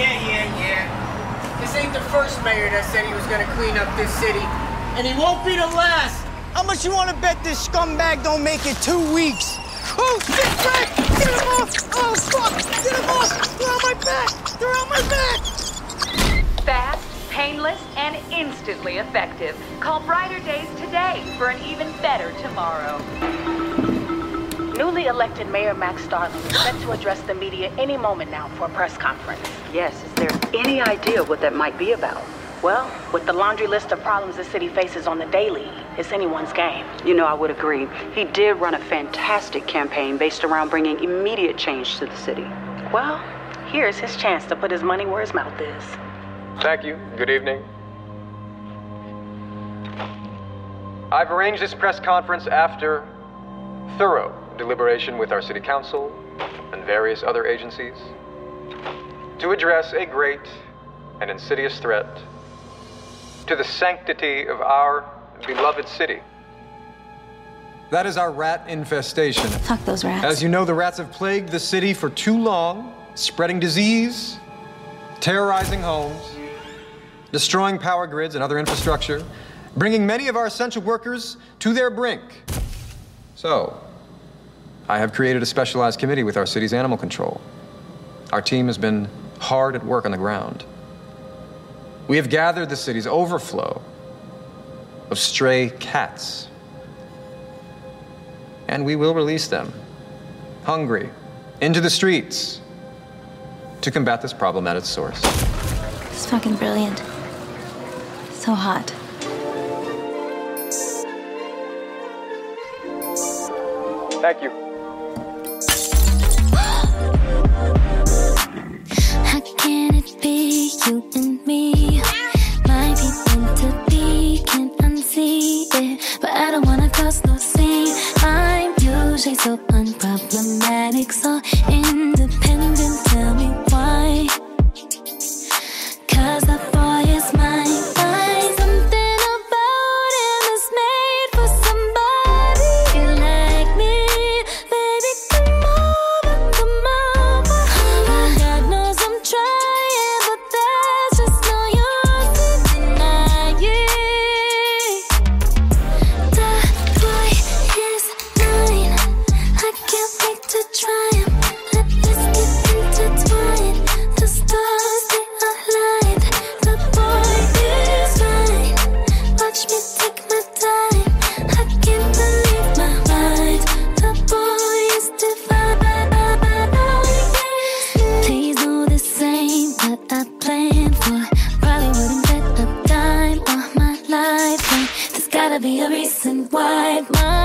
Yeah, yeah, yeah. This ain't the first mayor that said he was gonna clean up this city. And he won't be the last. How much you wanna bet this scumbag don't make it two weeks? Oh, shit, Frank! Get him off! Oh, fuck! Get him off! They're on my back! They're on my back! Fast, painless, and instantly effective. Call Brighter Days today for an even better tomorrow. Newly elected Mayor Max Starling is set to address the media any moment now for a press conference. Yes, is there any idea what that might be about? Well, with the laundry list of problems the city faces on the daily, it's anyone's game. You know, I would agree. He did run a fantastic campaign based around bringing immediate change to the city. Well, here's his chance to put his money where his mouth is. Thank you. Good evening. I've arranged this press conference after thorough deliberation with our city council and various other agencies to address a great and insidious threat to the sanctity of our beloved city. That is our rat infestation. Fuck those rats. As you know, the rats have plagued the city for too long, spreading disease, terrorizing homes, destroying power grids and other infrastructure, bringing many of our essential workers to their brink. So, I have created a specialized committee with our city's animal control. Our team has been hard at work on the ground. We have gathered the city's overflow of stray cats. And we will release them, hungry, into the streets to combat this problem at its source. It's fucking brilliant. So hot. Thank you. So unproblematic, so independent. Why my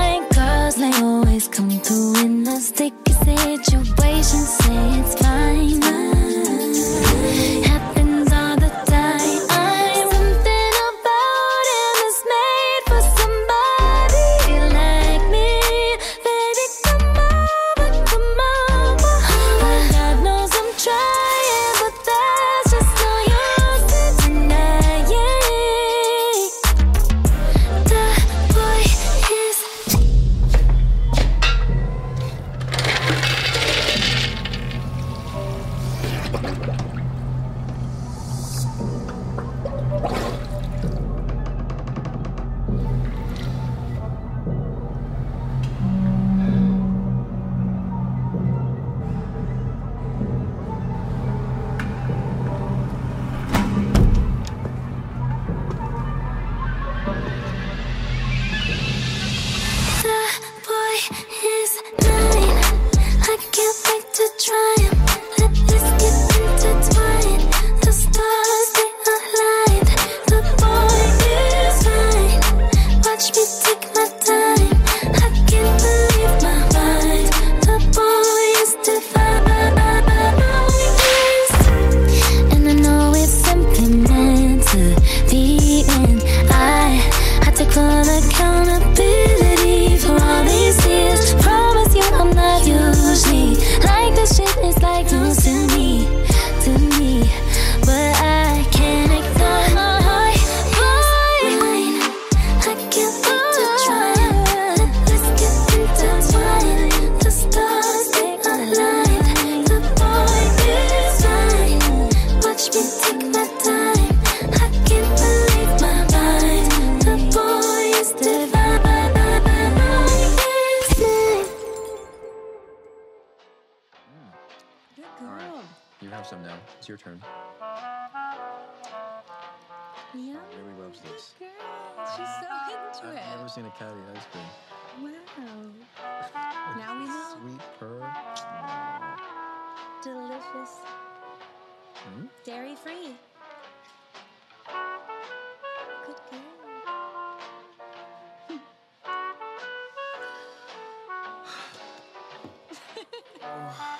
jest All right. You have some now. It's your turn. Yeah. Good girl. She's so into it. I've never seen a cat eat ice cream. Wow. now we know. Sweet purr. Delicious. Hmm? Dairy free. Oh.